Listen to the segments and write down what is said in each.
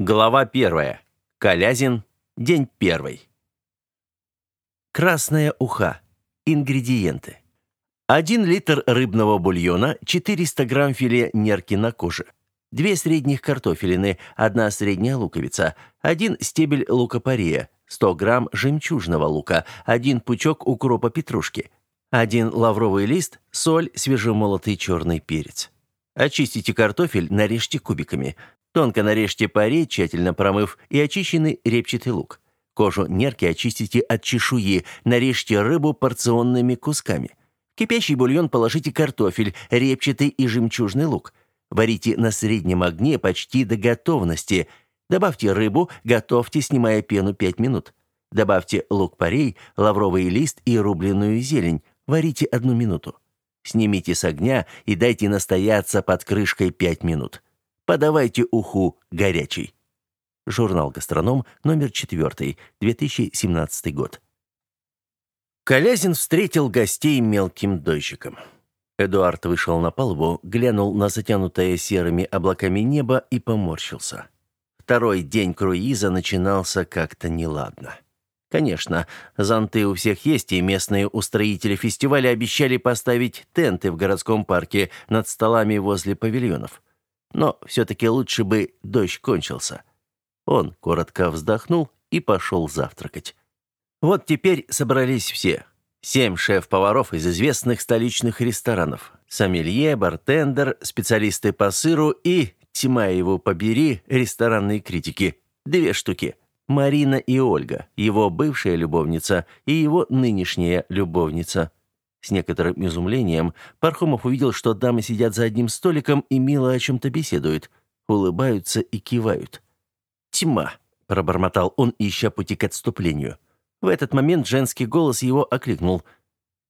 Глава первая. Калязин. День первый. Красная уха. Ингредиенты. 1 литр рыбного бульона, 400 грамм филе нерки на коже, 2 средних картофелины, 1 средняя луковица, 1 стебель лука-пория, 100 грамм жемчужного лука, 1 пучок укропа петрушки, 1 лавровый лист, соль, свежемолотый черный перец. Очистите картофель, нарежьте кубиками – Тонко нарежьте паре, тщательно промыв, и очищенный репчатый лук. Кожу нерки очистите от чешуи, нарежьте рыбу порционными кусками. В кипящий бульон положите картофель, репчатый и жемчужный лук. Варите на среднем огне почти до готовности. Добавьте рыбу, готовьте, снимая пену 5 минут. Добавьте лук-порей, лавровый лист и рубленую зелень. Варите одну минуту. Снимите с огня и дайте настояться под крышкой 5 минут. Подавайте уху горячий. Журнал «Гастроном», номер 4, 2017 год. Колязин встретил гостей мелким дождиком. Эдуард вышел на палубу, глянул на затянутое серыми облаками небо и поморщился. Второй день круиза начинался как-то неладно. Конечно, зонты у всех есть, и местные устроители фестиваля обещали поставить тенты в городском парке над столами возле павильонов. Но все-таки лучше бы дождь кончился. Он коротко вздохнул и пошел завтракать. Вот теперь собрались все. Семь шеф-поваров из известных столичных ресторанов. Сомелье, бартендер, специалисты по сыру и, тьма его побери, ресторанные критики. Две штуки. Марина и Ольга, его бывшая любовница и его нынешняя любовница – с некоторым изумлением Пархомов увидел, что дамы сидят за одним столиком и мило о чем-то беседуют, улыбаются и кивают. «Тьма!» – пробормотал он, ища пути к отступлению. В этот момент женский голос его окликнул.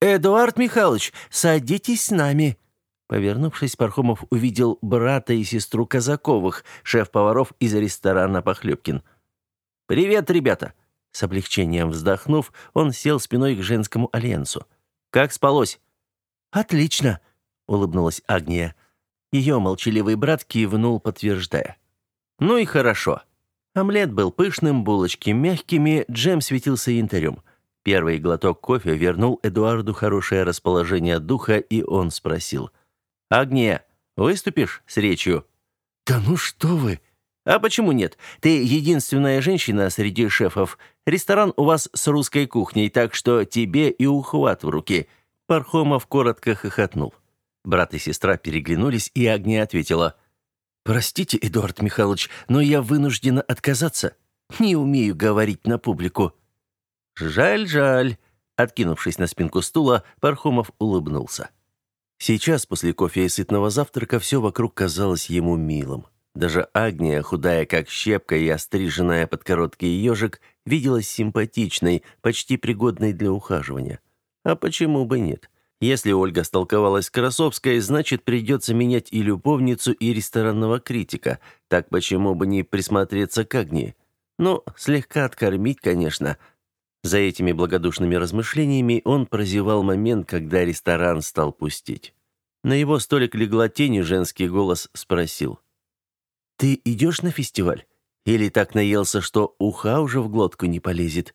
«Эдуард Михайлович, садитесь с нами!» Повернувшись, Пархомов увидел брата и сестру Казаковых, шеф-поваров из ресторана «Похлебкин». «Привет, ребята!» С облегчением вздохнув, он сел спиной к женскому альянсу. Как спалось?» «Отлично», — улыбнулась Агния. Ее молчаливый брат кивнул, подтверждая. «Ну и хорошо». Омлет был пышным, булочки мягкими, джем светился янтарем. Первый глоток кофе вернул Эдуарду хорошее расположение духа, и он спросил. «Агния, выступишь с речью?» «Да ну что вы!» «А почему нет? Ты единственная женщина среди шефов. Ресторан у вас с русской кухней, так что тебе и ухват в руки». Пархомов коротко хохотнул. Брат и сестра переглянулись, и Агния ответила. «Простите, Эдуард Михайлович, но я вынуждена отказаться. Не умею говорить на публику». «Жаль, жаль». Откинувшись на спинку стула, Пархомов улыбнулся. Сейчас, после кофе и сытного завтрака, все вокруг казалось ему милым. Даже Агния, худая как щепка и остриженная под короткий ежик, виделась симпатичной, почти пригодной для ухаживания. А почему бы нет? Если Ольга столковалась с Красовской, значит, придется менять и любовницу, и ресторанного критика. Так почему бы не присмотреться к Агнии? Ну, слегка откормить, конечно. За этими благодушными размышлениями он прозевал момент, когда ресторан стал пустить. На его столик легла тень, и женский голос спросил. Ты идешь на фестиваль? Или так наелся, что уха уже в глотку не полезет?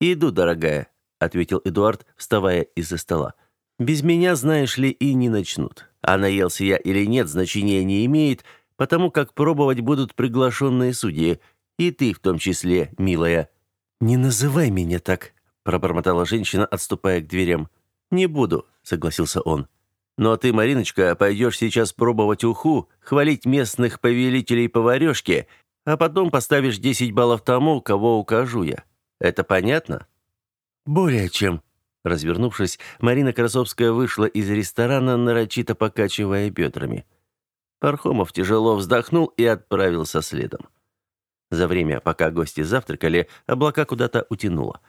Иду, дорогая, ответил Эдуард, вставая из-за стола. Без меня, знаешь ли, и не начнут. А наелся я или нет, значения не имеет, потому как пробовать будут приглашенные судьи, и ты в том числе, милая. Не называй меня так, пробормотала женщина, отступая к дверям. Не буду, согласился он. Но ты, Мариночка, пойдешь сейчас пробовать уху, хвалить местных повелителей поварёшки, а потом поставишь 10 баллов тому, кого укажу я. Это понятно? Более чем. Развернувшись, Марина Красовская вышла из ресторана, нарочито покачивая бедрами. Пархомов тяжело вздохнул и отправился следом. За время, пока гости завтракали, облака куда-то утянуло.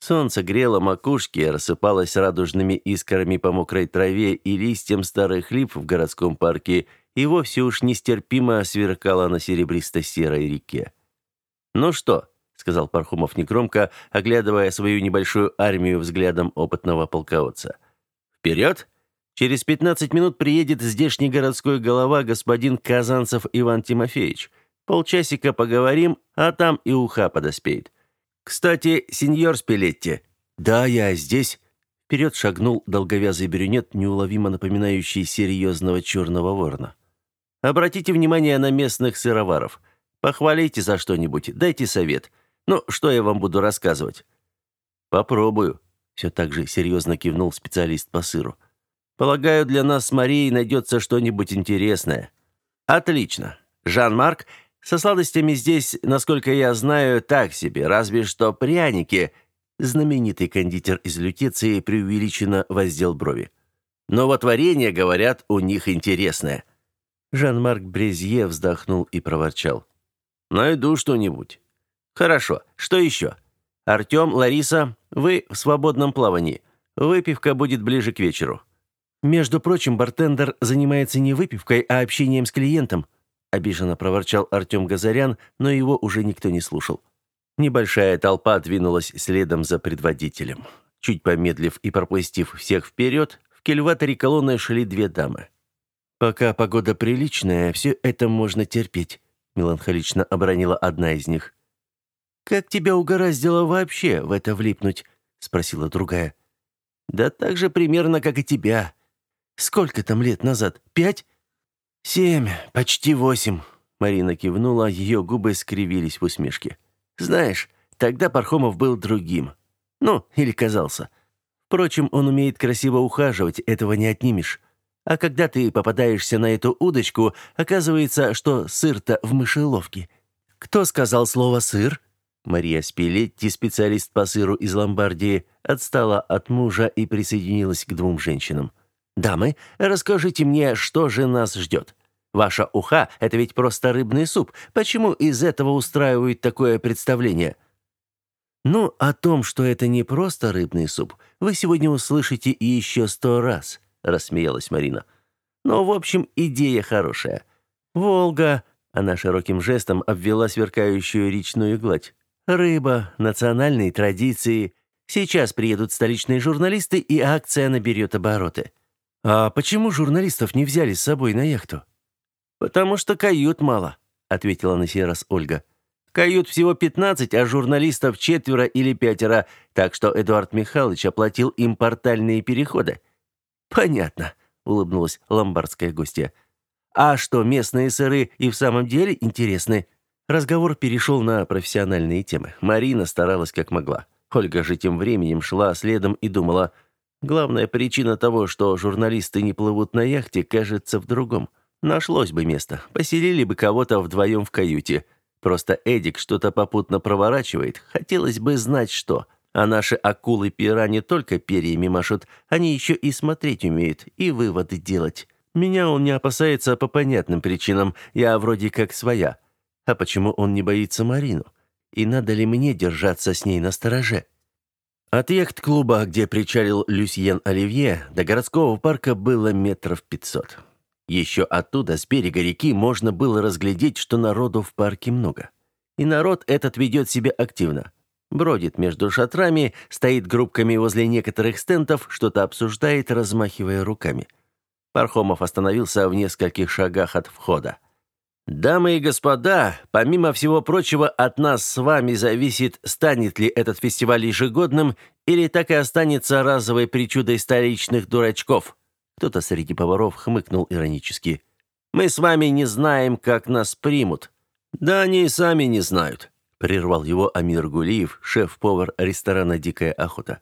Солнце грело макушки, рассыпалось радужными искрами по мокрой траве и листьям старых лип в городском парке и вовсе уж нестерпимо сверкало на серебристо-серой реке. «Ну что?» — сказал Пархомов негромко, оглядывая свою небольшую армию взглядом опытного полководца. «Вперед! Через пятнадцать минут приедет здешний городской голова господин Казанцев Иван Тимофеевич. Полчасика поговорим, а там и уха подоспеет. Кстати, сеньор Спилетти. Да, я здесь. Вперед шагнул долговязый брюнет, неуловимо напоминающий серьезного черного ворона. Обратите внимание на местных сыроваров. Похвалите за что-нибудь, дайте совет. Ну, что я вам буду рассказывать? Попробую. Все так же серьезно кивнул специалист по сыру. Полагаю, для нас с Марией найдется что-нибудь интересное. Отлично. Жан-Марк, со сладостями здесь, насколько я знаю, так себе, разве что пряники. Знаменитый кондитер из Лютеции преувеличенно воздел брови. Но вот варенье, говорят, у них интересное. Жан-Марк Брезье вздохнул и проворчал. «Найду что-нибудь». «Хорошо. Что еще?» «Артем, Лариса, вы в свободном плавании. Выпивка будет ближе к вечеру». «Между прочим, бартендер занимается не выпивкой, а общением с клиентом», обиженно проворчал Артем Газарян, но его уже никто не слушал. Небольшая толпа двинулась следом за предводителем. Чуть помедлив и пропустив всех вперед, в кельваторе колонны шли две дамы. «Пока погода приличная, все это можно терпеть», — меланхолично обронила одна из них. «Как тебя угораздило вообще в это влипнуть?» — спросила другая. «Да так же примерно, как и тебя». «Сколько там лет назад? Пять?» «Семь, почти восемь», — Марина кивнула, ее губы скривились в усмешке. «Знаешь, тогда Пархомов был другим. Ну, или казался. Впрочем, он умеет красиво ухаживать, этого не отнимешь. А когда ты попадаешься на эту удочку, оказывается, что сыр-то в мышеловке». «Кто сказал слово «сыр»?» Мария Спилетти, специалист по сыру из Ломбардии, отстала от мужа и присоединилась к двум женщинам. «Дамы, расскажите мне, что же нас ждет? Ваша уха — это ведь просто рыбный суп. Почему из этого устраивают такое представление?» «Ну, о том, что это не просто рыбный суп, вы сегодня услышите и еще сто раз», — рассмеялась Марина. «Но, в общем, идея хорошая. Волга...» — она широким жестом обвела сверкающую речную гладь. «Рыба, национальные традиции. Сейчас приедут столичные журналисты, и акция наберет обороты». «А почему журналистов не взяли с собой на яхту?» «Потому что кают мало», — ответила на сей раз Ольга. «Кают всего пятнадцать, а журналистов четверо или пятеро, так что Эдуард Михайлович оплатил им портальные переходы». «Понятно», — улыбнулась ломбардская гостья. «А что, местные сыры и в самом деле интересны?» Разговор перешел на профессиональные темы. Марина старалась как могла. Ольга же тем временем шла следом и думала — Главная причина того, что журналисты не плывут на яхте, кажется в другом. Нашлось бы место, поселили бы кого-то вдвоем в каюте. Просто Эдик что-то попутно проворачивает, хотелось бы знать что. А наши акулы-пера не только перьями машут, они еще и смотреть умеют, и выводы делать. Меня он не опасается по понятным причинам, я вроде как своя. А почему он не боится Марину? И надо ли мне держаться с ней на стороже? От яхт-клуба, где причалил Люсьен Оливье, до городского парка было метров пятьсот. Еще оттуда, с берега реки, можно было разглядеть, что народу в парке много. И народ этот ведет себя активно. Бродит между шатрами, стоит группками возле некоторых стендов, что-то обсуждает, размахивая руками. Пархомов остановился в нескольких шагах от входа. Дамы и господа, помимо всего прочего, от нас с вами зависит, станет ли этот фестиваль ежегодным или так и останется разовой причудой столичных дурачков. Кто-то среди поваров хмыкнул иронически. Мы с вами не знаем, как нас примут. Да они и сами не знают, прервал его Амир Гулиев, шеф-повар ресторана Дикая охота.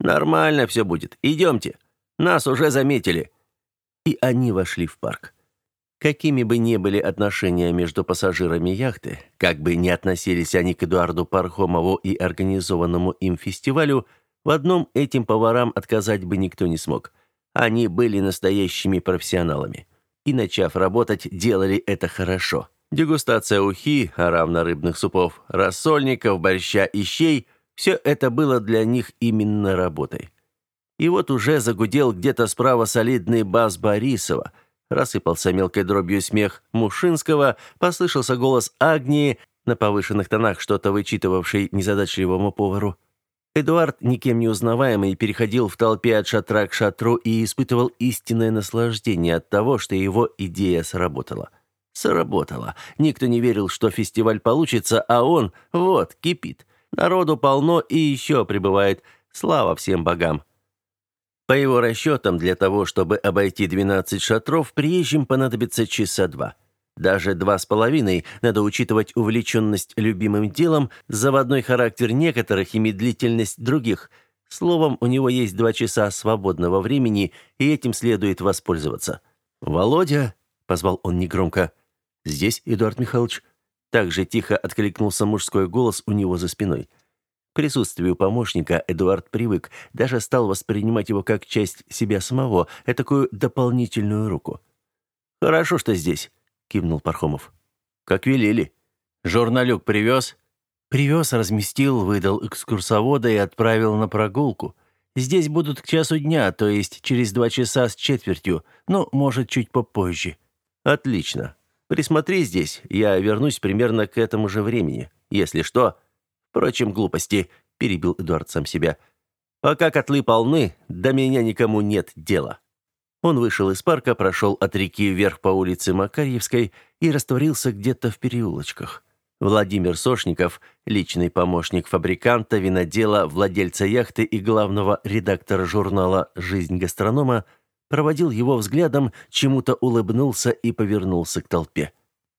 Нормально все будет. Идемте. Нас уже заметили. И они вошли в парк. Какими бы ни были отношения между пассажирами яхты, как бы ни относились они к Эдуарду Пархомову и организованному им фестивалю, в одном этим поварам отказать бы никто не смог. Они были настоящими профессионалами. И, начав работать, делали это хорошо. Дегустация ухи, а равно рыбных супов, рассольников, борща и щей – все это было для них именно работой. И вот уже загудел где-то справа солидный бас Борисова – Рассыпался мелкой дробью смех Мушинского, послышался голос Агнии, на повышенных тонах что-то вычитывавшей незадачливому повару. Эдуард, никем не узнаваемый, переходил в толпе от шатра к шатру и испытывал истинное наслаждение от того, что его идея сработала. Сработало. Никто не верил, что фестиваль получится, а он, вот, кипит. Народу полно и еще прибывает. Слава всем богам. По его расчетам, для того, чтобы обойти 12 шатров, приезжим понадобится часа два. Даже два с половиной, надо учитывать увлеченность любимым делом, заводной характер некоторых и медлительность других. Словом, у него есть два часа свободного времени, и этим следует воспользоваться. «Володя», — позвал он негромко, — «здесь, Эдуард Михайлович». Так же тихо откликнулся мужской голос у него за спиной. К присутствию помощника Эдуард привык, даже стал воспринимать его как часть себя самого, такую дополнительную руку. «Хорошо, что здесь кивнул Пархомов. Как велели. Журналюк привез?» «Привез, разместил, выдал экскурсовода и отправил на прогулку. Здесь будут к часу дня, то есть через два часа с четвертью, ну, может, чуть попозже». «Отлично. Присмотри здесь, я вернусь примерно к этому же времени. Если что...» «Впрочем, глупости», — перебил Эдуард сам себя. «Пока котлы полны, до меня никому нет дела». Он вышел из парка, прошел от реки вверх по улице Макарьевской и растворился где-то в переулочках. Владимир Сошников, личный помощник фабриканта, винодела, владельца яхты и главного редактора журнала «Жизнь гастронома», проводил его взглядом, чему-то улыбнулся и повернулся к толпе.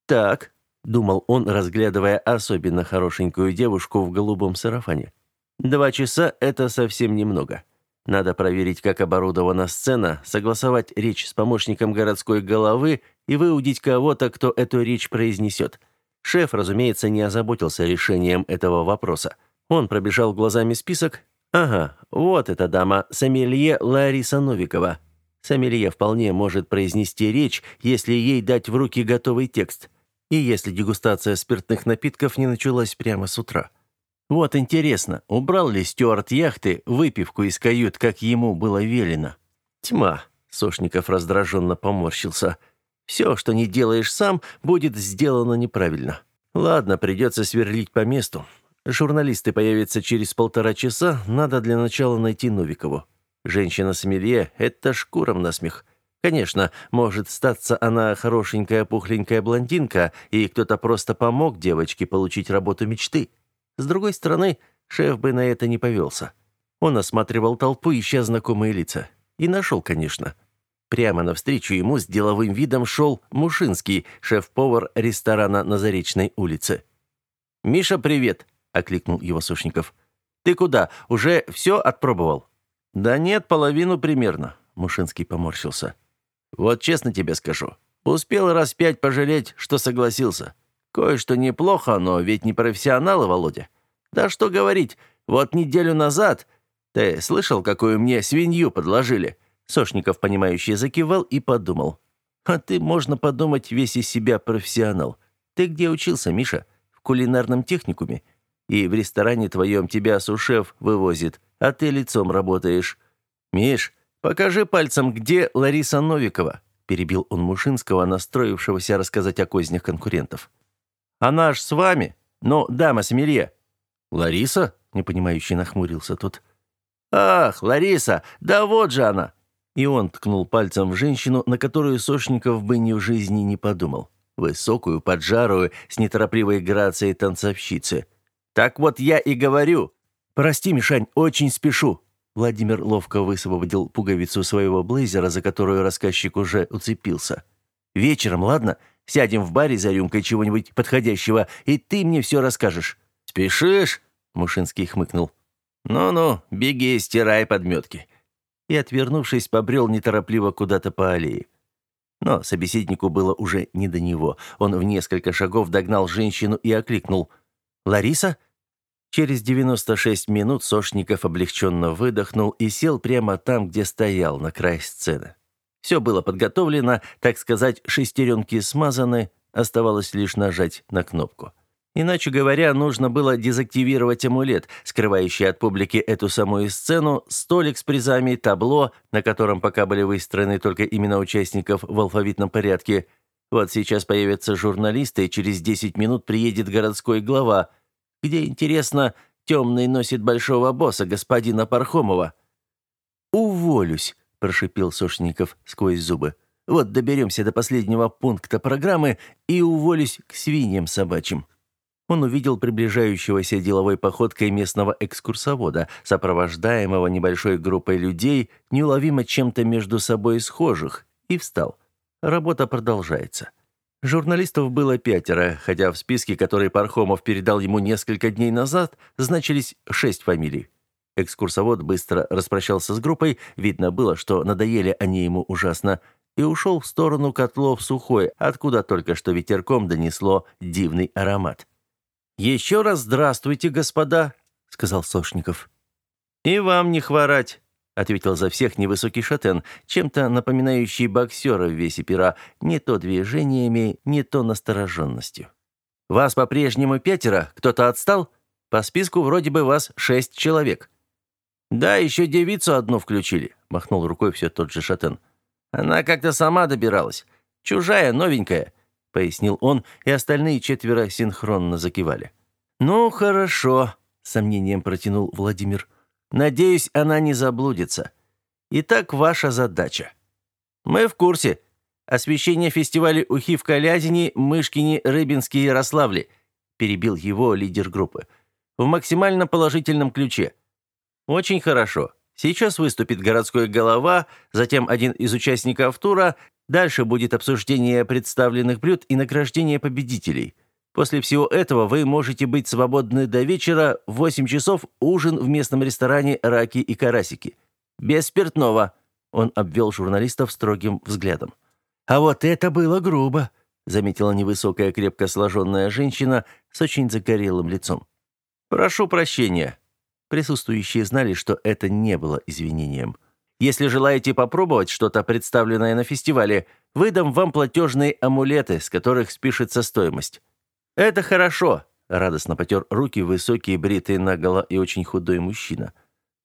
«Так», — думал он, разглядывая особенно хорошенькую девушку в голубом сарафане. «Два часа — это совсем немного. Надо проверить, как оборудована сцена, согласовать речь с помощником городской головы и выудить кого-то, кто эту речь произнесет. Шеф, разумеется, не озаботился решением этого вопроса. Он пробежал глазами список. Ага, вот эта дама, сомелье Лариса Новикова. Сомелье вполне может произнести речь, если ей дать в руки готовый текст. И если дегустация спиртных напитков не началась прямо с утра. Вот интересно, убрал ли стюарт яхты выпивку из кают, как ему было велено? Тьма. Сошников раздраженно поморщился. Все, что не делаешь сам, будет сделано неправильно. Ладно, придется сверлить по месту. Журналисты появятся через полтора часа, надо для начала найти Новикову. Женщина-сомелье — это шкура в насмех. Конечно, может статься она хорошенькая пухленькая блондинка, и кто-то просто помог девочке получить работу мечты. С другой стороны, шеф бы на это не повелся. Он осматривал толпу, ища знакомые лица. И нашел, конечно. Прямо навстречу ему с деловым видом шел Мушинский, шеф-повар ресторана на Заречной улице. «Миша, привет!» — окликнул его Сушников. «Ты куда? Уже все отпробовал?» «Да нет, половину примерно», — Мушинский поморщился. «Вот честно тебе скажу. Успел раз пять пожалеть, что согласился. Кое-что неплохо, но ведь не профессионалы, Володя. Да что говорить, вот неделю назад... Ты слышал, какую мне свинью подложили?» Сошников, понимающий, закивал и подумал. «А ты, можно подумать, весь из себя профессионал. Ты где учился, Миша? В кулинарном техникуме? И в ресторане твоем тебя сушеф вывозит, а ты лицом работаешь. Миш, покажи пальцем, где Лариса Новикова?» перебил он Мушинского, настроившегося рассказать о кознях конкурентов. Она ж с вами. Ну, дама Сомелье». «Лариса?» — непонимающе нахмурился тот. «Ах, Лариса! Да вот же она!» И он ткнул пальцем в женщину, на которую Сошников бы ни в жизни не подумал. Высокую, поджарую, с неторопливой грацией танцовщицы. «Так вот я и говорю!» «Прости, Мишань, очень спешу!» Владимир ловко высвободил пуговицу своего блейзера, за которую рассказчик уже уцепился. «Вечером, ладно? Сядем в баре за рюмкой чего-нибудь подходящего, и ты мне все расскажешь». «Спешишь?» — Мушинский хмыкнул. «Ну-ну, беги, стирай подметки». И, отвернувшись, побрел неторопливо куда-то по аллее. Но собеседнику было уже не до него. Он в несколько шагов догнал женщину и окликнул. «Лариса?» Через 96 минут Сошников облегченно выдохнул и сел прямо там, где стоял, на край сцены. Все было подготовлено, так сказать, шестеренки смазаны, оставалось лишь нажать на кнопку. Иначе говоря, нужно было дезактивировать амулет, скрывающий от публики эту самую сцену, столик с призами, табло, на котором пока были выстроены только имена участников в алфавитном порядке. Вот сейчас появятся журналисты, и через 10 минут приедет городской глава, где, интересно, темный носит большого босса, господина Пархомова. «Уволюсь», прошипел Сошников сквозь зубы. Вот доберемся до последнего пункта программы и уволюсь к свиньям собачьим». Он увидел приближающегося деловой походкой местного экскурсовода, сопровождаемого небольшой группой людей, неуловимо чем-то между собой схожих, и встал. Работа продолжается. Журналистов было пятеро, хотя в списке, который Пархомов передал ему несколько дней назад, значились шесть фамилий. Экскурсовод быстро распрощался с группой, видно было, что надоели они ему ужасно, и ушел в сторону котлов сухой, откуда только что ветерком донесло дивный аромат. «Еще раз здравствуйте, господа», — сказал Сошников. «И вам не хворать», — ответил за всех невысокий шатен, чем-то напоминающий боксера в весе пера, не то движениями, не то настороженностью. «Вас по-прежнему пятеро? Кто-то отстал? По списку вроде бы вас шесть человек». «Да, еще девицу одну включили», — махнул рукой все тот же шатен. «Она как-то сама добиралась. Чужая, новенькая», — пояснил он, и остальные четверо синхронно закивали. «Ну, хорошо», — сомнением протянул Владимир. «Надеюсь, она не заблудится. Итак, ваша задача. Мы в курсе. Освещение фестиваля «Ухи» в Калязине, Мышкине, Рыбинске и Ярославле», — перебил его лидер группы. «В максимально положительном ключе. Очень хорошо. Сейчас выступит городской голова, затем один из участников тура, дальше будет обсуждение представленных блюд и награждение победителей. После всего этого вы можете быть свободны до вечера, в 8 часов ужин в местном ресторане «Раки и карасики». Без спиртного. Он обвел журналистов строгим взглядом. «А вот это было грубо», — заметила невысокая крепко сложенная женщина с очень загорелым лицом. «Прошу прощения», Присутствующие знали, что это не было извинением. Если желаете попробовать что-то, представленное на фестивале, выдам вам платежные амулеты, с которых спишется стоимость. Это хорошо, радостно потер руки высокий, бритый наголо и очень худой мужчина.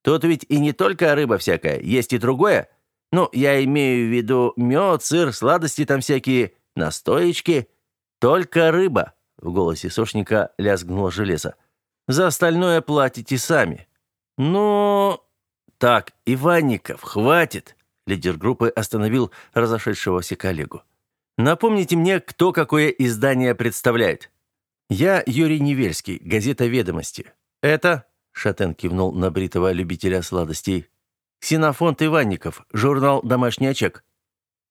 Тут ведь и не только рыба всякая, есть и другое. Ну, я имею в виду мед, сыр, сладости там всякие, настоечки. Только рыба. В голосе сошника лязгнуло железо. За остальное платите сами». «Но...» «Так, Иванников, хватит!» Лидер группы остановил разошедшегося коллегу. «Напомните мне, кто какое издание представляет». «Я Юрий Невельский, газета «Ведомости». Это...» — Шатен кивнул на бритого любителя сладостей. «Ксенофонт Иванников, журнал «Домашний очаг».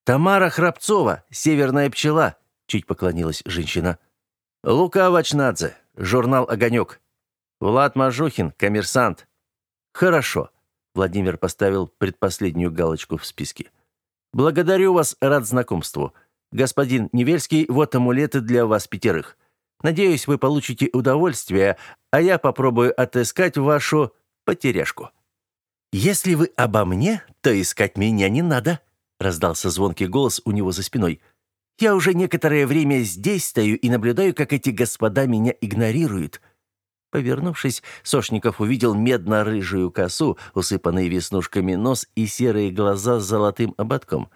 «Тамара Храбцова, «Северная пчела», — чуть поклонилась женщина. «Лука Вачнадзе, журнал «Огонек». Влад Мажухин, коммерсант. Хорошо. Владимир поставил предпоследнюю галочку в списке. Благодарю вас, рад знакомству. Господин Невельский, вот амулеты для вас пятерых. Надеюсь, вы получите удовольствие, а я попробую отыскать вашу потеряшку. Если вы обо мне, то искать меня не надо, раздался звонкий голос у него за спиной. Я уже некоторое время здесь стою и наблюдаю, как эти господа меня игнорируют. Повернувшись, Сошников увидел медно-рыжую косу, усыпанный веснушками нос и серые глаза с золотым ободком.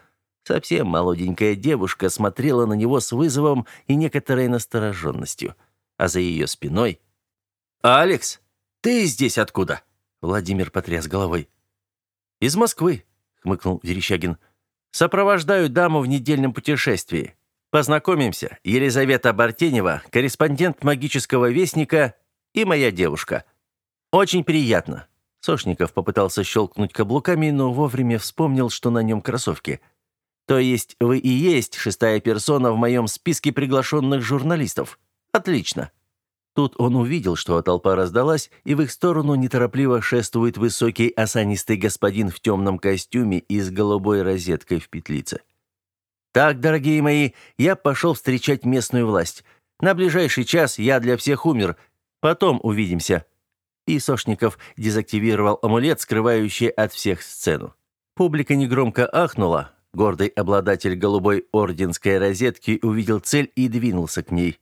Совсем молоденькая девушка смотрела на него с вызовом и некоторой настороженностью. А за ее спиной... «Алекс, ты здесь откуда?» Владимир потряс головой. «Из Москвы», — хмыкнул Верещагин. «Сопровождаю даму в недельном путешествии. Познакомимся. Елизавета Бартенева, корреспондент магического вестника и моя девушка. Очень приятно». Сошников попытался щелкнуть каблуками, но вовремя вспомнил, что на нем кроссовки. «То есть вы и есть шестая персона в моем списке приглашенных журналистов? Отлично». Тут он увидел, что толпа раздалась, и в их сторону неторопливо шествует высокий осанистый господин в темном костюме и с голубой розеткой в петлице. «Так, дорогие мои, я пошел встречать местную власть. На ближайший час я для всех умер, Потом увидимся». И Сошников дезактивировал амулет, скрывающий от всех сцену. Публика негромко ахнула. Гордый обладатель голубой орденской розетки увидел цель и двинулся к ней.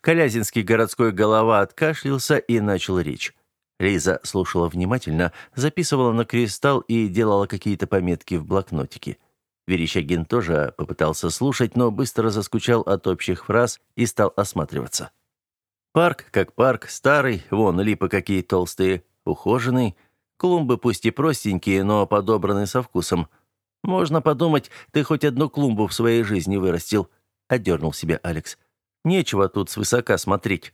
Колязинский городской голова откашлялся и начал речь. Лиза слушала внимательно, записывала на кристалл и делала какие-то пометки в блокнотике. Верещагин тоже попытался слушать, но быстро заскучал от общих фраз и стал осматриваться. Парк как парк, старый, вон липы какие толстые, ухоженный. Клумбы пусть и простенькие, но подобраны со вкусом. Можно подумать, ты хоть одну клумбу в своей жизни вырастил», — отдернул себя Алекс. «Нечего тут свысока смотреть.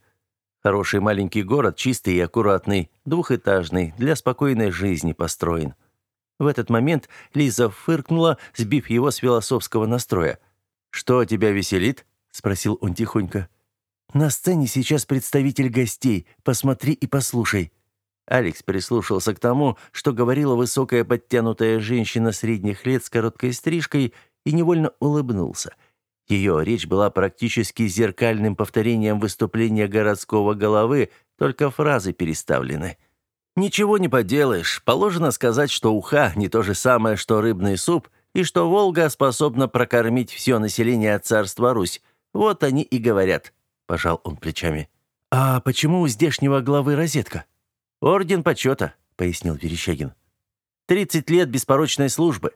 Хороший маленький город, чистый и аккуратный, двухэтажный, для спокойной жизни построен». В этот момент Лиза фыркнула, сбив его с философского настроя. «Что тебя веселит?» — спросил он тихонько. «На сцене сейчас представитель гостей. Посмотри и послушай». Алекс прислушался к тому, что говорила высокая подтянутая женщина средних лет с короткой стрижкой, и невольно улыбнулся. Ее речь была практически зеркальным повторением выступления городского головы, только фразы переставлены. Ничего не поделаешь. Положено сказать, что уха не то же самое, что рыбный суп, и что Волга способна прокормить все население царства Русь. Вот они и говорят пожал он плечами. А почему у здешнего главы розетка? Орден почета», — пояснил Верещагин. «Тридцать лет беспорочной службы.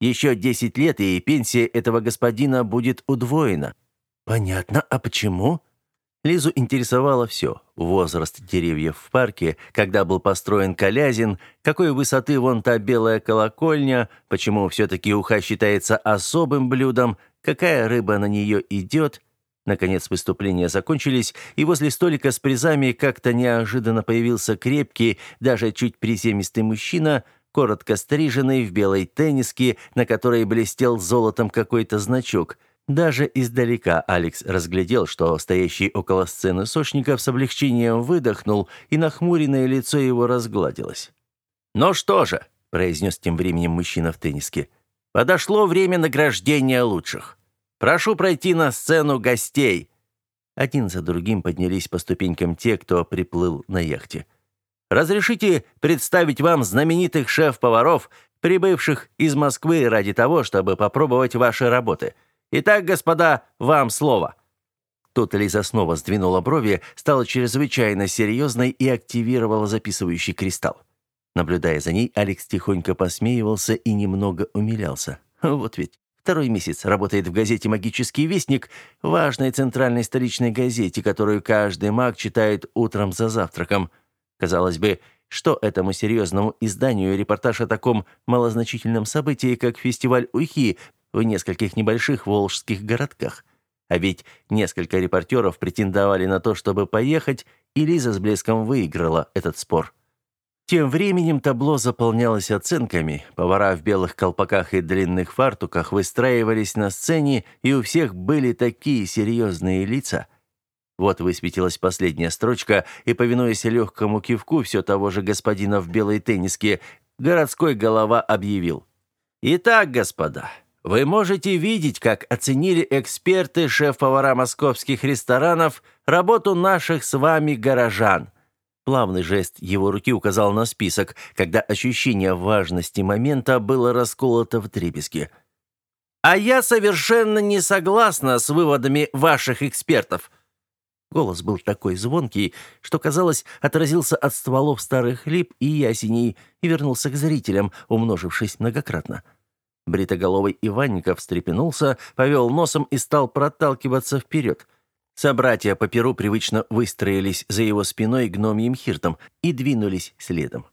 Еще десять лет, и пенсия этого господина будет удвоена». «Понятно. А почему?» Лизу интересовало все. Возраст деревьев в парке, когда был построен Колязин, какой высоты вон та белая колокольня, почему все-таки уха считается особым блюдом, какая рыба на нее идет — Наконец выступления закончились, и возле столика с призами как-то неожиданно появился крепкий, даже чуть приземистый мужчина, коротко стриженный в белой тенниске, на которой блестел золотом какой-то значок. Даже издалека Алекс разглядел, что стоящий около сцены Сошников с облегчением выдохнул, и нахмуренное лицо его разгладилось. «Ну что же», — произнес тем временем мужчина в тенниске, — «подошло время награждения лучших». Прошу пройти на сцену гостей». Один за другим поднялись по ступенькам те, кто приплыл на яхте. «Разрешите представить вам знаменитых шеф-поваров, прибывших из Москвы ради того, чтобы попробовать ваши работы. Итак, господа, вам слово». Тут Лиза снова сдвинула брови, стала чрезвычайно серьезной и активировала записывающий кристалл. Наблюдая за ней, Алекс тихонько посмеивался и немного умилялся. Вот ведь Второй месяц работает в газете «Магический вестник», важной центральной столичной газете, которую каждый маг читает утром за завтраком. Казалось бы, что этому серьезному изданию репортаж о таком малозначительном событии, как фестиваль Ухи в нескольких небольших волжских городках. А ведь несколько репортеров претендовали на то, чтобы поехать, и Лиза с блеском выиграла этот спор. Тем временем табло заполнялось оценками. Повара в белых колпаках и длинных фартуках выстраивались на сцене, и у всех были такие серьезные лица. Вот высветилась последняя строчка, и, повинуясь легкому кивку все того же господина в белой тенниске, городской голова объявил. «Итак, господа, вы можете видеть, как оценили эксперты шеф-повара московских ресторанов работу наших с вами горожан. Плавный жест его руки указал на список, когда ощущение важности момента было расколото в трепеске. «А я совершенно не согласна с выводами ваших экспертов!» Голос был такой звонкий, что, казалось, отразился от стволов старых лип и ясеней и вернулся к зрителям, умножившись многократно. Бритоголовый Иванников встрепенулся, повел носом и стал проталкиваться вперед. Собратья по перу привычно выстроились за его спиной гномьим хиртом и двинулись следом.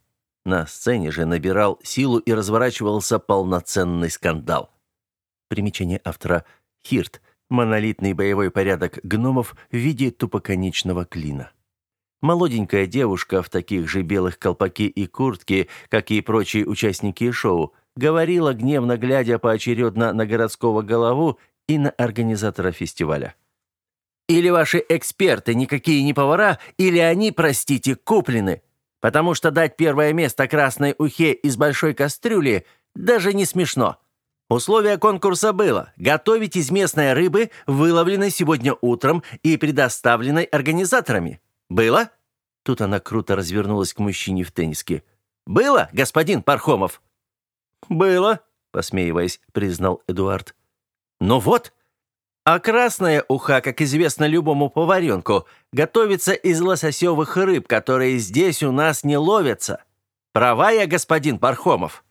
На сцене же набирал силу и разворачивался полноценный скандал. Примечание автора «Хирт» — монолитный боевой порядок гномов в виде тупоконечного клина. Молоденькая девушка в таких же белых колпаке и куртке, как и прочие участники шоу, говорила, гневно глядя поочередно на городского голову и на организатора фестиваля. Или ваши эксперты никакие не повара, или они, простите, куплены. Потому что дать первое место красной ухе из большой кастрюли даже не смешно. Условие конкурса было готовить из местной рыбы, выловленной сегодня утром и предоставленной организаторами. Было? Тут она круто развернулась к мужчине в тенниске. Было, господин Пархомов. Было, посмеиваясь, признал Эдуард. Ну вот, а красная уха, как известно любому поваренку, готовится из лососевых рыб, которые здесь у нас не ловятся. Права я, господин Пархомов?»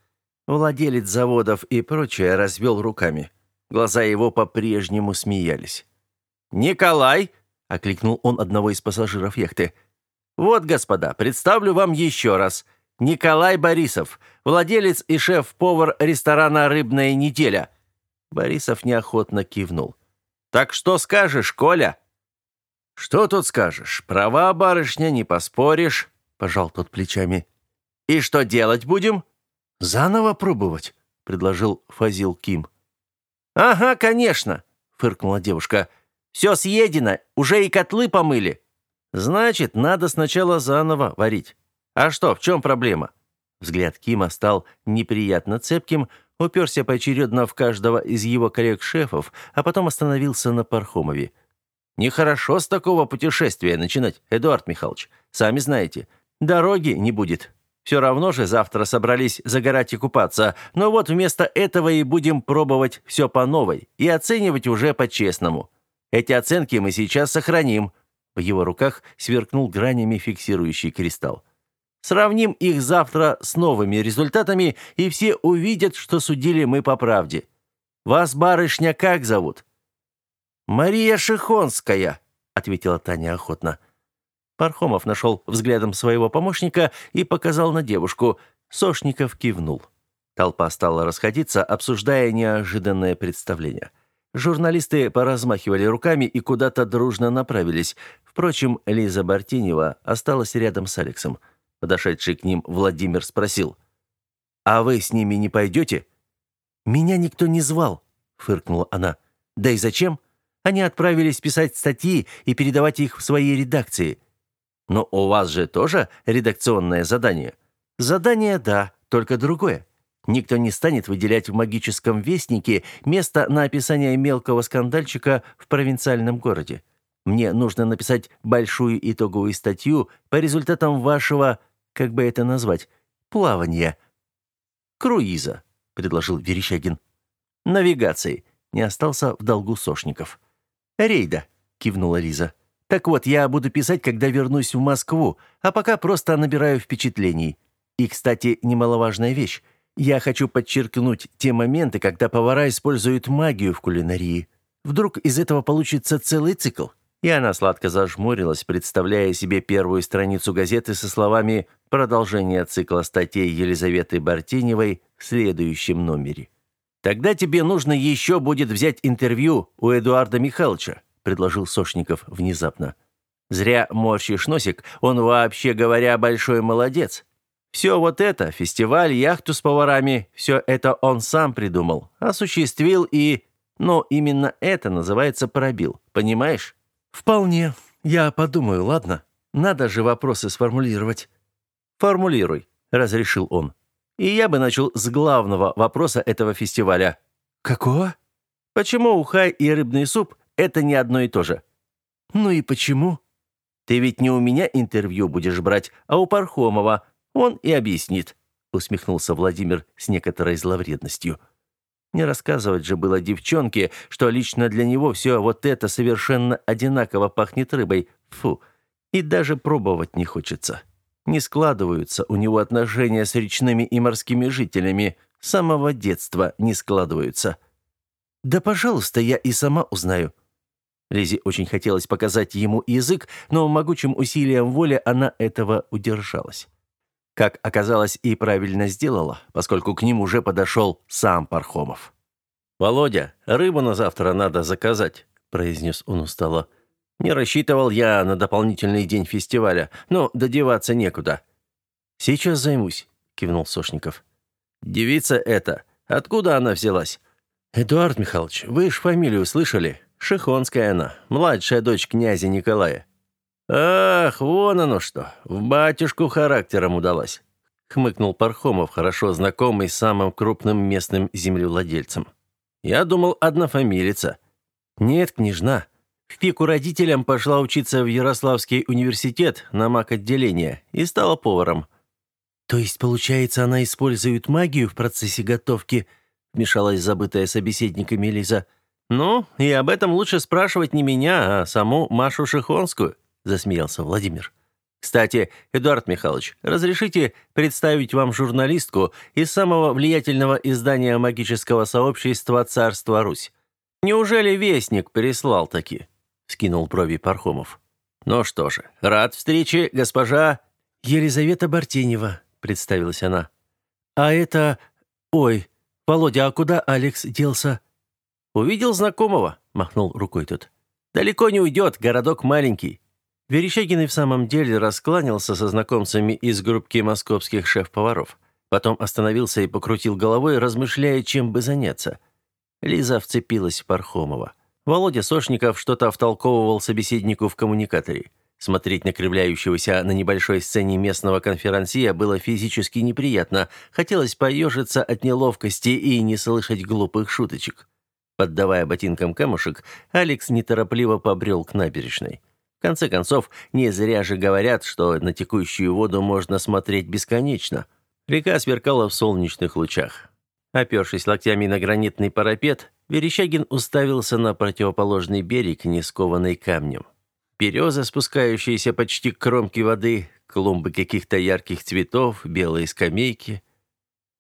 Владелец заводов и прочее развел руками. Глаза его по-прежнему смеялись. «Николай!» — окликнул он одного из пассажиров яхты. «Вот, господа, представлю вам еще раз. Николай Борисов, владелец и шеф-повар ресторана «Рыбная неделя». Борисов неохотно кивнул. «Так что скажешь, Коля?» «Что тут скажешь? Права, барышня, не поспоришь», — пожал тот плечами. «И что делать будем?» «Заново пробовать», — предложил Фазил Ким. «Ага, конечно», — фыркнула девушка. «Все съедено, уже и котлы помыли». «Значит, надо сначала заново варить. А что, в чем проблема?» Взгляд Кима стал неприятно цепким, уперся поочередно в каждого из его коллег-шефов, а потом остановился на Пархомове. Нехорошо с такого путешествия начинать, Эдуард Михайлович. Сами знаете, дороги не будет. Все равно же завтра собрались загорать и купаться, но вот вместо этого и будем пробовать все по новой и оценивать уже по-честному. Эти оценки мы сейчас сохраним». В его руках сверкнул гранями фиксирующий кристалл. Сравним их завтра с новыми результатами, и все увидят, что судили мы по правде. Вас, барышня, как зовут? «Мария Шихонская», — ответила Таня охотно. Пархомов нашел взглядом своего помощника и показал на девушку. Сошников кивнул. Толпа стала расходиться, обсуждая неожиданное представление. Журналисты поразмахивали руками и куда-то дружно направились. Впрочем, Лиза Бартинева осталась рядом с Алексом. Подошедший к ним Владимир спросил. «А вы с ними не пойдете?» «Меня никто не звал», — фыркнула она. «Да и зачем?» Они отправились писать статьи и передавать их в свои редакции. Но у вас же тоже редакционное задание. Задание, да, только другое. Никто не станет выделять в магическом вестнике место на описание мелкого скандальчика в провинциальном городе. Мне нужно написать большую итоговую статью по результатам вашего, как бы это назвать, плавания. Круиза, предложил Верещагин. Навигации. Не остался в долгу Сошников. «Рейда», — кивнула Лиза. «Так вот, я буду писать, когда вернусь в Москву, а пока просто набираю впечатлений. И, кстати, немаловажная вещь. Я хочу подчеркнуть те моменты, когда повара используют магию в кулинарии. Вдруг из этого получится целый цикл». И она сладко зажмурилась, представляя себе первую страницу газеты со словами «Продолжение цикла статей Елизаветы Бартеневой в следующем номере». «Тогда тебе нужно еще будет взять интервью у Эдуарда Михайловича», предложил Сошников внезапно. «Зря морщишь носик, он вообще говоря большой молодец. Все вот это, фестиваль, яхту с поварами, все это он сам придумал, осуществил и... Ну, именно это называется пробил, понимаешь?» «Вполне. Я подумаю, ладно? Надо же вопросы сформулировать». «Формулируй», — разрешил он. И я бы начал с главного вопроса этого фестиваля. Какого? Почему ухай и рыбный суп – это не одно и то же? Ну и почему? Ты ведь не у меня интервью будешь брать, а у Пархомова. Он и объяснит, усмехнулся Владимир с некоторой зловредностью. Не рассказывать же было девчонке, что лично для него все вот это совершенно одинаково пахнет рыбой. Фу. И даже пробовать не хочется. Не складываются у него отношения с речными и морскими жителями. С самого детства не складываются. Да, пожалуйста, я и сама узнаю. Лизе очень хотелось показать ему язык, но могучим усилием воли она этого удержалась. Как оказалось, и правильно сделала, поскольку к ним уже подошел сам Пархомов. «Володя, рыбу на завтра надо заказать», — произнес он устало. Не рассчитывал я на дополнительный день фестиваля, но додеваться некуда. Сейчас займусь, кивнул Сошников. Девица эта, откуда она взялась? Эдуард Михайлович, вы ж фамилию слышали? Шихонская она, младшая дочь князя Николая. Ах, вон оно что. В батюшку характером удалась, хмыкнул Пархомов, хорошо знакомый с самым крупным местным землевладельцем. Я думал, однофамилица. Нет, княжна, в пику родителям пошла учиться в Ярославский университет на маг-отделение и стала поваром. То есть, получается, она использует магию в процессе готовки, вмешалась забытая собеседниками Лиза. Ну, и об этом лучше спрашивать не меня, а саму Машу Шихонскую, засмеялся Владимир. Кстати, Эдуард Михайлович, разрешите представить вам журналистку из самого влиятельного издания магического сообщества Царства Русь. Неужели вестник переслал таки? Скинул брови Пархомов. Ну что же, рад встрече, госпожа Елизавета Бартенева, представилась она. «А это... Ой, Володя, а куда Алекс делся?» «Увидел знакомого», — махнул рукой тот. «Далеко не уйдет, городок маленький». Верещагин и в самом деле раскланялся со знакомцами из группки московских шеф-поваров. Потом остановился и покрутил головой, размышляя, чем бы заняться. Лиза вцепилась в Пархомова. Володя Сошников что-то втолковывал собеседнику в коммуникаторе. Смотреть на кривляющегося на небольшой сцене местного конферансье было физически неприятно. Хотелось поежиться от неловкости и не слышать глупых шуточек. Поддавая ботинкам камушек, Алекс неторопливо побрел к набережной. В конце концов, не зря же говорят, что на текущую воду можно смотреть бесконечно. Река сверкала в солнечных лучах. Опершись локтями на гранитный парапет, Верещагин уставился на противоположный берег, не скованный камнем. Береза, спускающиеся почти к кромке воды, клумбы каких-то ярких цветов, белые скамейки.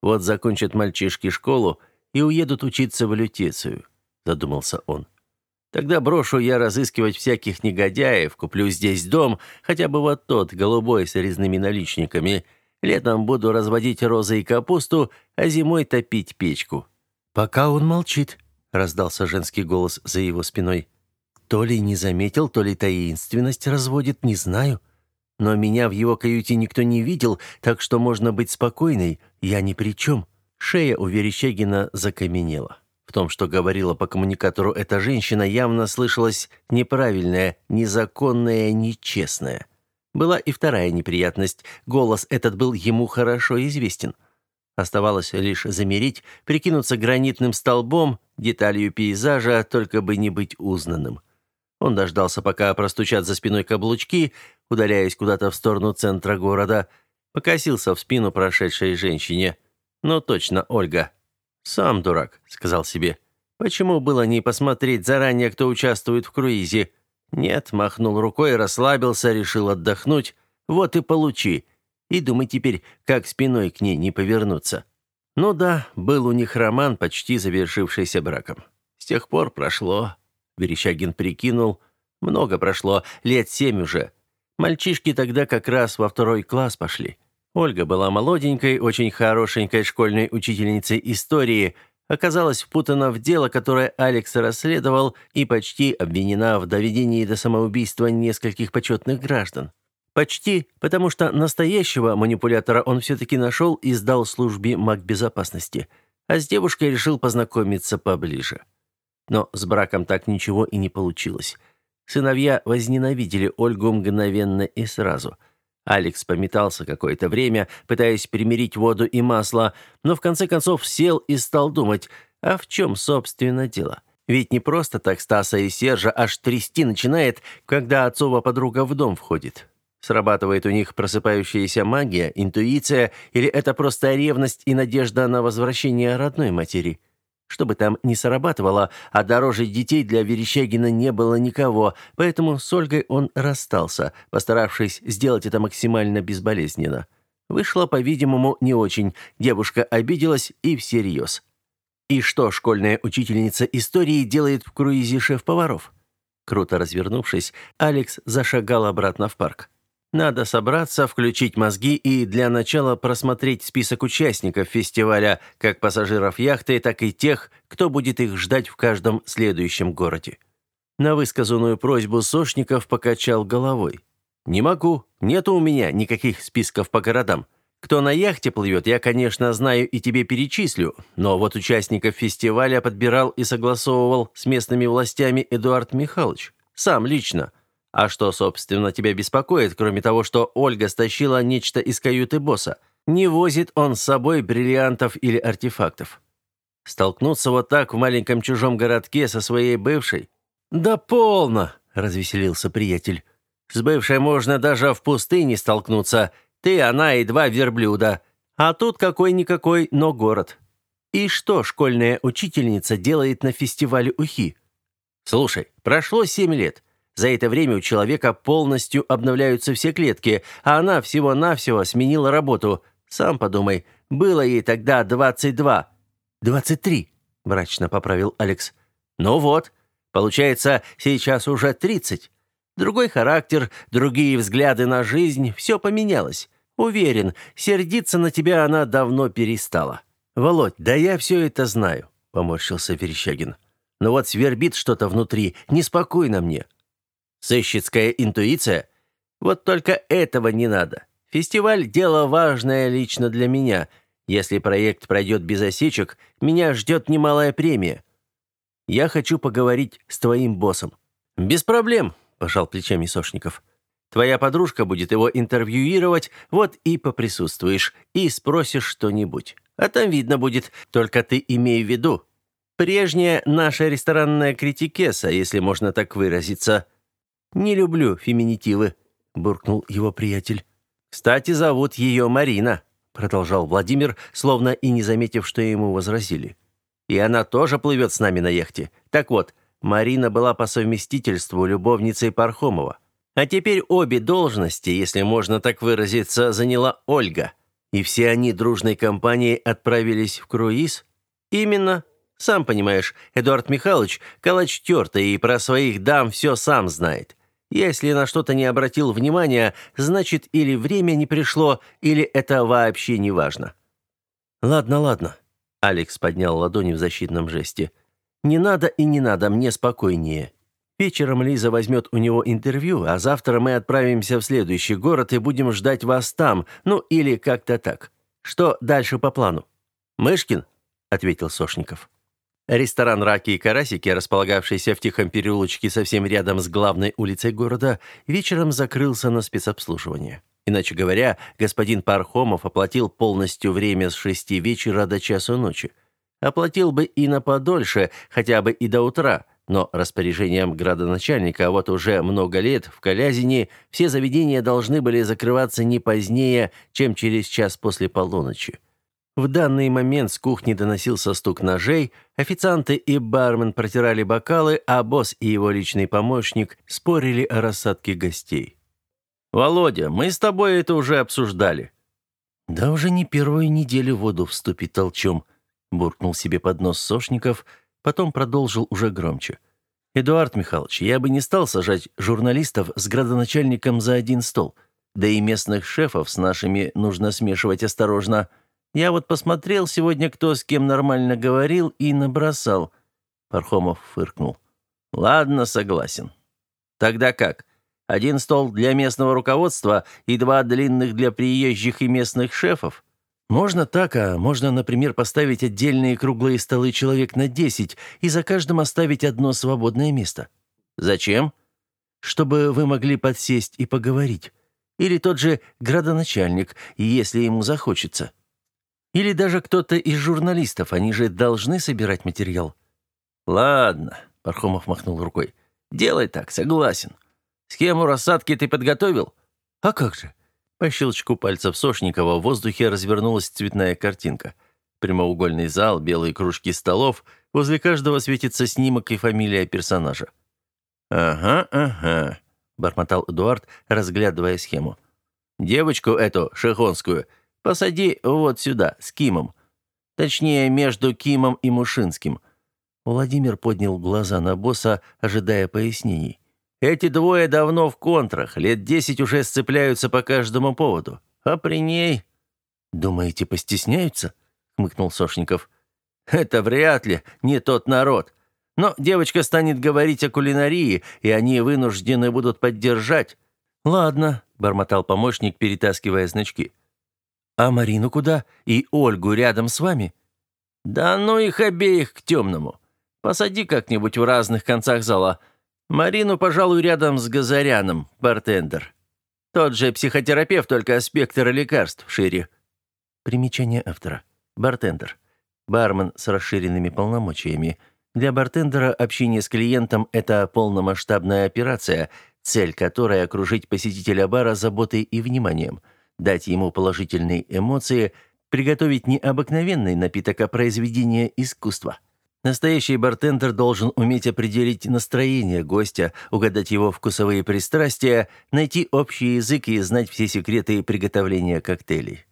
Вот закончат мальчишки школу и уедут учиться в лютецию, задумался он. Тогда брошу я разыскивать всяких негодяев, куплю здесь дом, хотя бы вот тот, голубой, с резными наличниками. Летом буду разводить розы и капусту, а зимой топить печку». «Пока он молчит», — раздался женский голос за его спиной. То ли не заметил, то ли таинственность разводит, не знаю. Но меня в его каюте никто не видел, так что можно быть спокойной, я ни при чем. Шея у Верещагина закаменела. В том, что говорила по коммуникатору эта женщина, явно слышалось неправильное, незаконное, нечестное. Была и вторая неприятность. Голос этот был ему хорошо известен. Оставалось лишь замереть, прикинуться гранитным столбом, деталью пейзажа, только бы не быть узнанным. Он дождался, пока простучат за спиной каблучки, удаляясь куда-то в сторону центра города, покосился в спину прошедшей женщине. «Ну точно, Ольга». «Сам дурак», — сказал себе. «Почему было не посмотреть заранее, кто участвует в круизе?» «Нет», — махнул рукой, расслабился, решил отдохнуть. «Вот и получи. И думай теперь, как спиной к ней не повернуться». Ну да, был у них роман, почти завершившийся браком. С тех пор прошло Верещагин прикинул. Много прошло, лет семь уже. Мальчишки тогда как раз во второй класс пошли. Ольга была молоденькой, очень хорошенькой школьной учительницей истории, оказалась впутана в дело, которое Алекс расследовал, и почти обвинена в доведении до самоубийства нескольких почетных граждан. Почти, потому что настоящего манипулятора он все-таки нашел и сдал службе магбезопасности, а с девушкой решил познакомиться поближе. Но с браком так ничего и не получилось. Сыновья возненавидели Ольгу мгновенно и сразу. Алекс пометался какое-то время, пытаясь примирить воду и масло, но в конце концов сел и стал думать, а в чем, собственно, дело? Ведь не просто так Стаса и Сержа аж трясти начинает, когда отцова подруга в дом входит. Срабатывает у них просыпающаяся магия, интуиция, или это просто ревность и надежда на возвращение родной матери? Что бы там ни срабатывало, а дороже детей для Верещагина не было никого, поэтому с Ольгой он расстался, постаравшись сделать это максимально безболезненно. Вышло, по-видимому, не очень. Девушка обиделась и всерьез. И что школьная учительница истории делает в круизе шеф-поваров? Круто развернувшись, Алекс зашагал обратно в парк. Надо собраться, включить мозги и для начала просмотреть список участников фестиваля, как пассажиров яхты, так и тех, кто будет их ждать в каждом следующем городе. На высказанную просьбу Сошников покачал головой. «Не могу. Нету у меня никаких списков по городам. Кто на яхте плывет, я, конечно, знаю и тебе перечислю, но вот участников фестиваля подбирал и согласовывал с местными властями Эдуард Михайлович. Сам лично. А что, собственно, тебя беспокоит, кроме того, что Ольга стащила нечто из каюты босса? Не возит он с собой бриллиантов или артефактов. Столкнуться вот так в маленьком чужом городке со своей бывшей? Да полно, развеселился приятель. С бывшей можно даже в пустыне столкнуться. Ты, она и два верблюда. А тут какой-никакой, но город. И что школьная учительница делает на фестивале Ухи? Слушай, прошло семь лет. За это время у человека полностью обновляются все клетки, а она всего-навсего сменила работу. Сам подумай, было ей тогда 22. 23, мрачно поправил Алекс. Ну вот, получается, сейчас уже 30. Другой характер, другие взгляды на жизнь, все поменялось. Уверен, сердиться на тебя она давно перестала. Володь, да я все это знаю, поморщился Верещагин. Но вот свербит что-то внутри, неспокойно мне. Сыщицкая интуиция? Вот только этого не надо. Фестиваль – дело важное лично для меня. Если проект пройдет без осечек, меня ждет немалая премия. Я хочу поговорить с твоим боссом». «Без проблем», – пожал плечами Сошников. «Твоя подружка будет его интервьюировать, вот и поприсутствуешь, и спросишь что-нибудь. А там видно будет, только ты имей в виду. Прежняя наша ресторанная критикеса, если можно так выразиться. Не люблю феминитивы», – буркнул его приятель. «Кстати, зовут ее Марина», – продолжал Владимир, словно и не заметив, что ему возразили. И она тоже плывет с нами на яхте. Так вот, Марина была по совместительству любовницей Пархомова. А теперь обе должности, если можно так выразиться, заняла Ольга. И все они дружной компанией отправились в круиз? Именно. Сам понимаешь, Эдуард Михайлович калач тертый и про своих дам все сам знает. Если на что-то не обратил внимания, значит, или время не пришло, или это вообще не важно. Ладно, ладно. Алекс поднял ладони в защитном жесте. «Не надо и не надо, мне спокойнее. Вечером Лиза возьмет у него интервью, а завтра мы отправимся в следующий город и будем ждать вас там, ну или как-то так. Что дальше по плану?» «Мышкин?» — ответил Сошников. Ресторан «Раки и карасики», располагавшийся в тихом переулочке совсем рядом с главной улицей города, вечером закрылся на спецобслуживание. Иначе говоря, господин Пархомов оплатил полностью время с шести вечера до часу ночи. Оплатил бы и на подольше, хотя бы и до утра, но распоряжением градоначальника вот уже много лет в Калязине все заведения должны были закрываться не позднее, чем через час после полуночи. В данный момент с кухни доносился стук ножей, официанты и бармен протирали бокалы, а босс и его личный помощник спорили о рассадке гостей. «Володя, мы с тобой это уже обсуждали». «Да уже не первую неделю воду вступит толчом», — буркнул себе под нос Сошников, потом продолжил уже громче. «Эдуард Михайлович, я бы не стал сажать журналистов с градоначальником за один стол. Да и местных шефов с нашими нужно смешивать осторожно. Я вот посмотрел сегодня, кто с кем нормально говорил, и набросал». Пархомов фыркнул. «Ладно, согласен. Тогда как? Один стол для местного руководства и два длинных для приезжих и местных шефов. Можно так, а можно, например, поставить отдельные круглые столы человек на 10 и за каждым оставить одно свободное место. Зачем? Чтобы вы могли подсесть и поговорить. Или тот же градоначальник, если ему захочется. Или даже кто-то из журналистов, они же должны собирать материал. Ладно, Пархомов махнул рукой. Делай так, согласен. Схему рассадки ты подготовил? А как же? По щелчку пальцев Сошникова в воздухе развернулась цветная картинка. Прямоугольный зал, белые кружки столов, возле каждого светится снимок и фамилия персонажа. «Ага, ага», — бормотал Эдуард, разглядывая схему. «Девочку эту, шехонскую, посади вот сюда, с Кимом. Точнее, между Кимом и Мушинским». Владимир поднял глаза на босса, ожидая пояснений. Эти двое давно в контрах, лет десять уже сцепляются по каждому поводу. А при ней... «Думаете, постесняются?» — хмыкнул Сошников. «Это вряд ли, не тот народ. Но девочка станет говорить о кулинарии, и они вынуждены будут поддержать». «Ладно», — бормотал помощник, перетаскивая значки. «А Марину куда? И Ольгу рядом с вами?» «Да ну их обеих к темному. Посади как-нибудь в разных концах зала. Марину, пожалуй, рядом с Газаряном, бартендер. Тот же психотерапевт, только спектр лекарств шире. Примечание автора. Бартендер. Бармен с расширенными полномочиями. Для бартендера общение с клиентом – это полномасштабная операция, цель которой – окружить посетителя бара заботой и вниманием, дать ему положительные эмоции, приготовить не обыкновенный напиток, а произведение искусства – Настоящий бартендер должен уметь определить настроение гостя, угадать его вкусовые пристрастия, найти общий язык и знать все секреты приготовления коктейлей.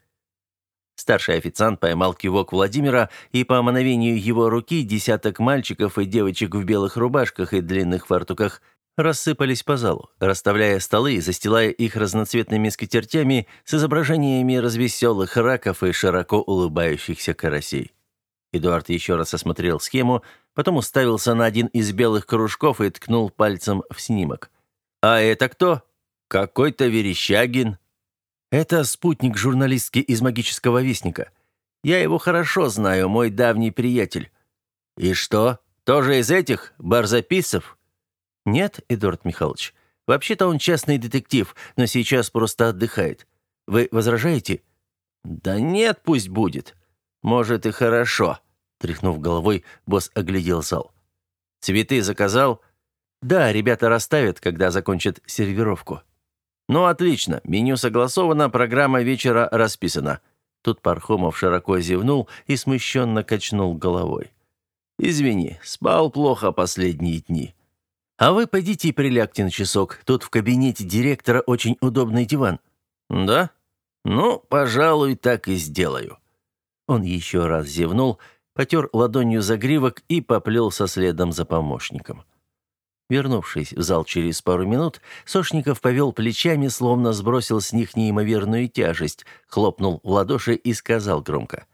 Старший официант поймал кивок Владимира, и по мановению его руки десяток мальчиков и девочек в белых рубашках и длинных фартуках рассыпались по залу, расставляя столы и застилая их разноцветными скатертями с изображениями развеселых раков и широко улыбающихся карасей. Эдуард еще раз осмотрел схему, потом уставился на один из белых кружков и ткнул пальцем в снимок. «А это кто? Какой-то Верещагин». «Это спутник журналистки из «Магического вестника». Я его хорошо знаю, мой давний приятель». «И что, тоже из этих барзаписцев?» «Нет, Эдуард Михайлович. Вообще-то он частный детектив, но сейчас просто отдыхает. Вы возражаете?» «Да нет, пусть будет. Может, и хорошо», — тряхнув головой, босс оглядел зал. «Цветы заказал?» «Да, ребята расставят, когда закончат сервировку». «Ну, отлично. Меню согласовано, программа вечера расписана». Тут Пархомов широко зевнул и смущенно качнул головой. «Извини, спал плохо последние дни. А вы пойдите и прилягте на часок. Тут в кабинете директора очень удобный диван». «Да? Ну, пожалуй, так и сделаю». Он еще раз зевнул, потер ладонью загривок и поплелся следом за помощником. Вернувшись в зал через пару минут, Сошников повел плечами, словно сбросил с них неимоверную тяжесть, хлопнул в ладоши и сказал громко.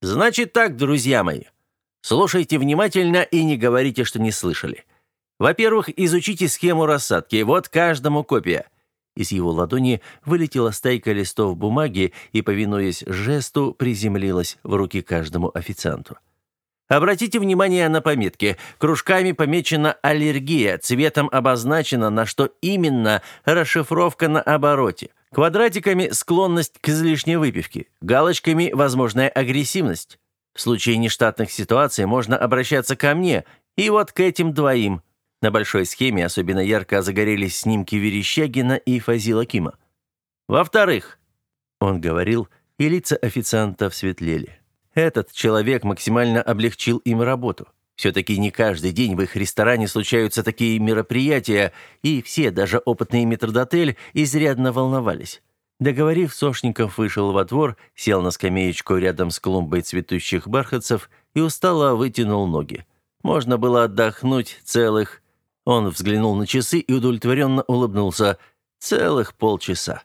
«Значит так, друзья мои, слушайте внимательно и не говорите, что не слышали. Во-первых, изучите схему рассадки. Вот каждому копия». Из его ладони вылетела стайка листов бумаги и, повинуясь жесту, приземлилась в руки каждому официанту. Обратите внимание на пометки. Кружками помечена аллергия, цветом обозначено, на что именно расшифровка на обороте. Квадратиками склонность к излишней выпивке, галочками возможная агрессивность. В случае нештатных ситуаций можно обращаться ко мне и вот к этим двоим. На большой схеме особенно ярко загорелись снимки Верещагина и Фазила Кима. Во-вторых, он говорил, и лица официантов светлели. Этот человек максимально облегчил им работу. Все-таки не каждый день в их ресторане случаются такие мероприятия, и все, даже опытные метрдотель, изрядно волновались. Договорив, Сошников вышел во двор, сел на скамеечку рядом с клумбой цветущих бархатцев и устало вытянул ноги. Можно было отдохнуть целых он взглянул на часы и удовлетворенно улыбнулся. Целых полчаса.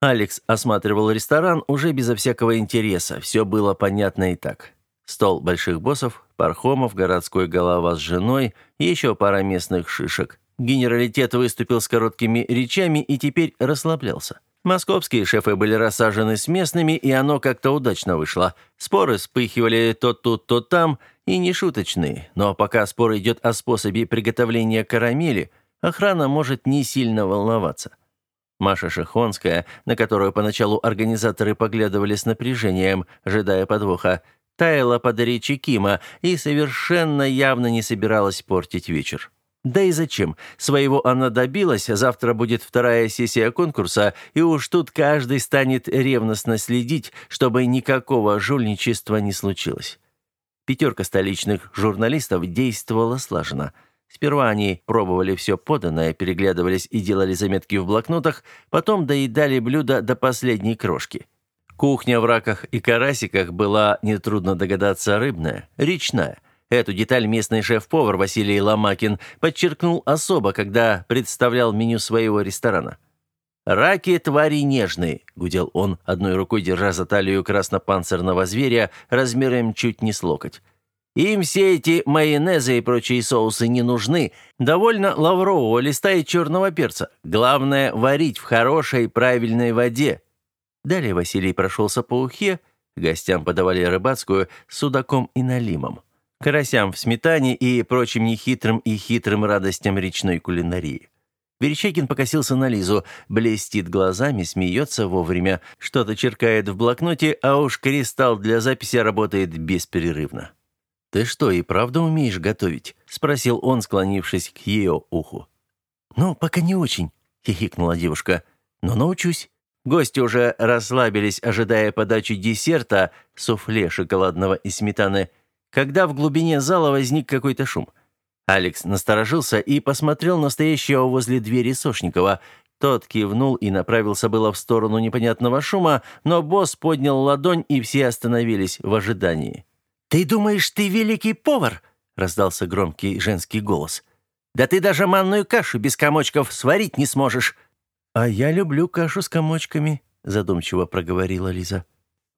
Алекс осматривал ресторан уже безо всякого интереса. Все было понятно и так. Стол больших боссов, Пархомов, городской голова с женой, еще пара местных шишек. Генералитет выступил с короткими речами и теперь расслаблялся. Московские шефы были рассажены с местными, и оно как-то удачно вышло. Споры вспыхивали то тут, то там, и не шуточные. Но пока спор идет о способе приготовления карамели, охрана может не сильно волноваться. Маша Шихонская, на которую поначалу организаторы поглядывали с напряжением, ожидая подвоха, таяла под речи Кима и совершенно явно не собиралась портить вечер. Да и зачем? Своего она добилась, завтра будет вторая сессия конкурса, и уж тут каждый станет ревностно следить, чтобы никакого жульничества не случилось. Пятерка столичных журналистов действовала слаженно. Сперва они пробовали все поданное, переглядывались и делали заметки в блокнотах, потом доедали блюда до последней крошки. Кухня в раках и карасиках была, нетрудно догадаться, рыбная, речная. Эту деталь местный шеф-повар Василий Ломакин подчеркнул особо, когда представлял меню своего ресторана. «Раки – твари нежные», – гудел он, одной рукой держа за талию краснопанцирного зверя размером чуть не с локоть. «Им все эти майонезы и прочие соусы не нужны. Довольно лаврового листа и черного перца. Главное – варить в хорошей правильной воде». Далее Василий прошелся по ухе, гостям подавали рыбацкую с судаком и налимом карасям в сметане и прочим нехитрым и хитрым радостям речной кулинарии. Верещагин покосился на Лизу, блестит глазами, смеется вовремя, что-то черкает в блокноте, а уж кристалл для записи работает бесперерывно. «Ты что, и правда умеешь готовить?» — спросил он, склонившись к ее уху. «Ну, пока не очень», — хихикнула девушка. «Но научусь». Гости уже расслабились, ожидая подачи десерта, суфле шоколадного и сметаны — когда в глубине зала возник какой-то шум. Алекс насторожился и посмотрел на стоящего возле двери Сошникова. Тот кивнул и направился было в сторону непонятного шума, но босс поднял ладонь, и все остановились в ожидании. «Ты думаешь, ты великий повар?» — раздался громкий женский голос. Да ты даже манную кашу без комочков сварить не сможешь». «А я люблю кашу с комочками», — задумчиво проговорила Лиза.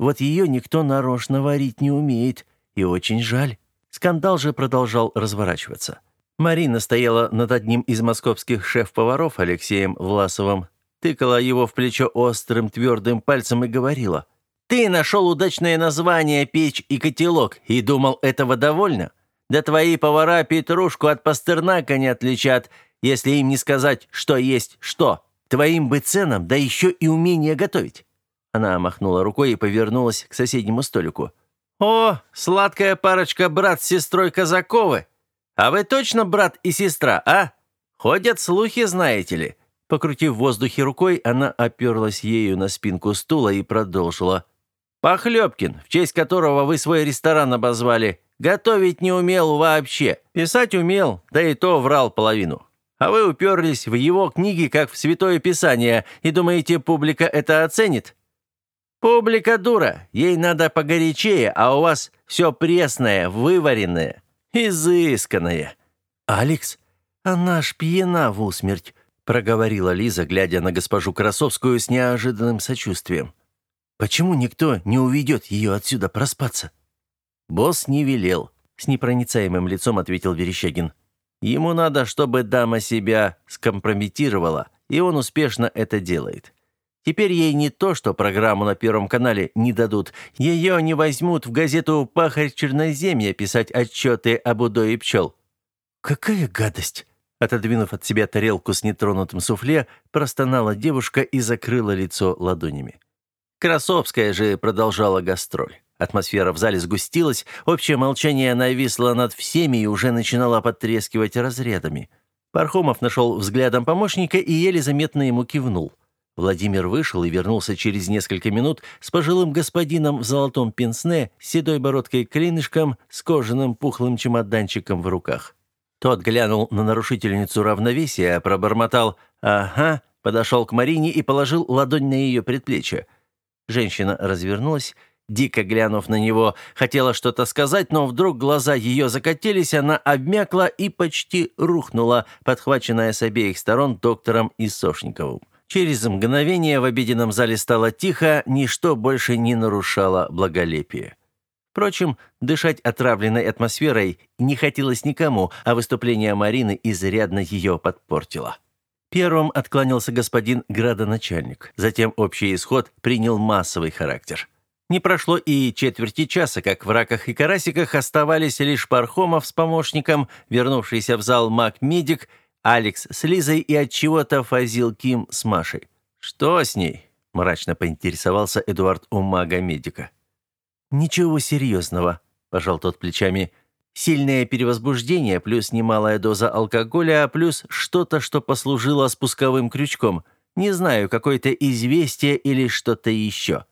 «Вот ее никто нарочно варить не умеет, и очень жаль». Скандал же продолжал разворачиваться. Марина стояла над одним из московских шеф-поваров Алексеем Власовым, тыкала его в плечо острым твердым пальцем и говорила. «Ты нашел удачное название «Печь и котелок» и думал, этого довольно? Да твои повара петрушку от пастернака не отличат, если им не сказать, что есть что. Твоим бы ценам, да еще и умение готовить». Она махнула рукой и повернулась к соседнему столику. «О, сладкая парочка брат с сестрой Казаковы! А вы точно брат и сестра, а? Ходят слухи, знаете ли». Покрутив в воздухе рукой, она оперлась ею на спинку стула и продолжила. «Похлебкин, в честь которого вы свой ресторан обозвали, готовить не умел вообще. Писать умел, да и то врал половину. А вы уперлись в его книги, как в Святое Писание, и думаете, публика это оценит? Публика дура, ей надо погорячее, а у вас все пресное, вываренное, изысканное». «Алекс, она ж пьяна в усмерть», проговорила Лиза, глядя на госпожу Красовскую с неожиданным сочувствием. «Почему никто не уведет ее отсюда проспаться?» «Босс не велел», — с непроницаемым лицом ответил Верещагин. «Ему надо, чтобы дама себя скомпрометировала, и он успешно это делает. Теперь ей не то, что программу на Первом канале не дадут. Ее не возьмут в газету «Пахарь Черноземья» писать отчеты об удое пчел». «Какая гадость!» Отодвинув от себя тарелку с нетронутым суфле, простонала девушка и закрыла лицо ладонями. Красовская же продолжала гастроль. Атмосфера в зале сгустилась, общее молчание нависло над всеми и уже начинало потрескивать разрядами. Пархомов нашел взглядом помощника и еле заметно ему кивнул. Владимир вышел и вернулся через несколько минут с пожилым господином в золотом пенсне, с седой бородкой-клинышком, с кожаным пухлым чемоданчиком в руках. Тот глянул на нарушительницу равновесия, пробормотал «Ага», подошел к Марине и положил ладонь на ее предплечье. Женщина развернулась, дико глянув на него, хотела что-то сказать, но вдруг глаза ее закатились, она обмякла и почти рухнула, подхваченная с обеих сторон доктором Исошниковым. Через мгновение в обеденном зале стало тихо, ничто больше не нарушало благолепие. Впрочем, дышать отравленной атмосферой не хотелось никому, а выступление Марины изрядно ее подпортило. Первым откланялся господин градоначальник. Затем общий исход принял массовый характер. Не прошло и четверти часа, как в раках и карасиках оставались лишь Пархомов с помощником, вернувшийся в зал маг-медик, Алекс с Лизой и от чего-то Фазил Ким с Машей. «Что с ней?» – мрачно поинтересовался Эдуард у мага-медика. «Ничего серьезного», – пожал тот плечами. «Сильное перевозбуждение, плюс немалая доза алкоголя, плюс что-то, что послужило спусковым крючком. Не знаю, какое-то известие или что-то еще».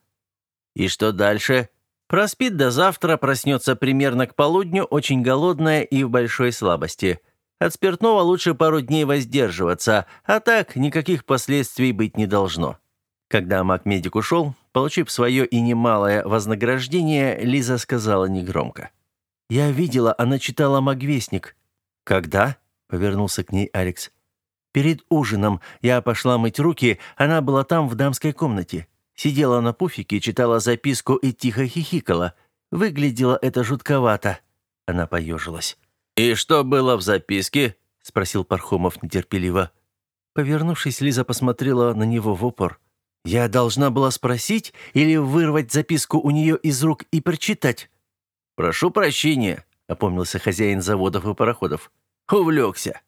«И что дальше?» «Проспит до завтра, проснется примерно к полудню, очень голодная и в большой слабости. От спиртного лучше пару дней воздерживаться, а так никаких последствий быть не должно». Когда маг-медик ушел, получив свое и немалое вознаграждение, Лиза сказала негромко. «Я видела, она читала «Магвестник». «Когда?» — повернулся к ней Алекс. «Перед ужином я пошла мыть руки, она была там в дамской комнате. Сидела на пуфике, читала записку и тихо хихикала. Выглядело это жутковато». Она поежилась. «И что было в записке?» — спросил Пархомов нетерпеливо. Повернувшись, Лиза посмотрела на него в упор. Я должна была спросить или вырвать записку у нее из рук и прочитать? «Прошу прощения», — опомнился хозяин заводов и пароходов. «Увлекся».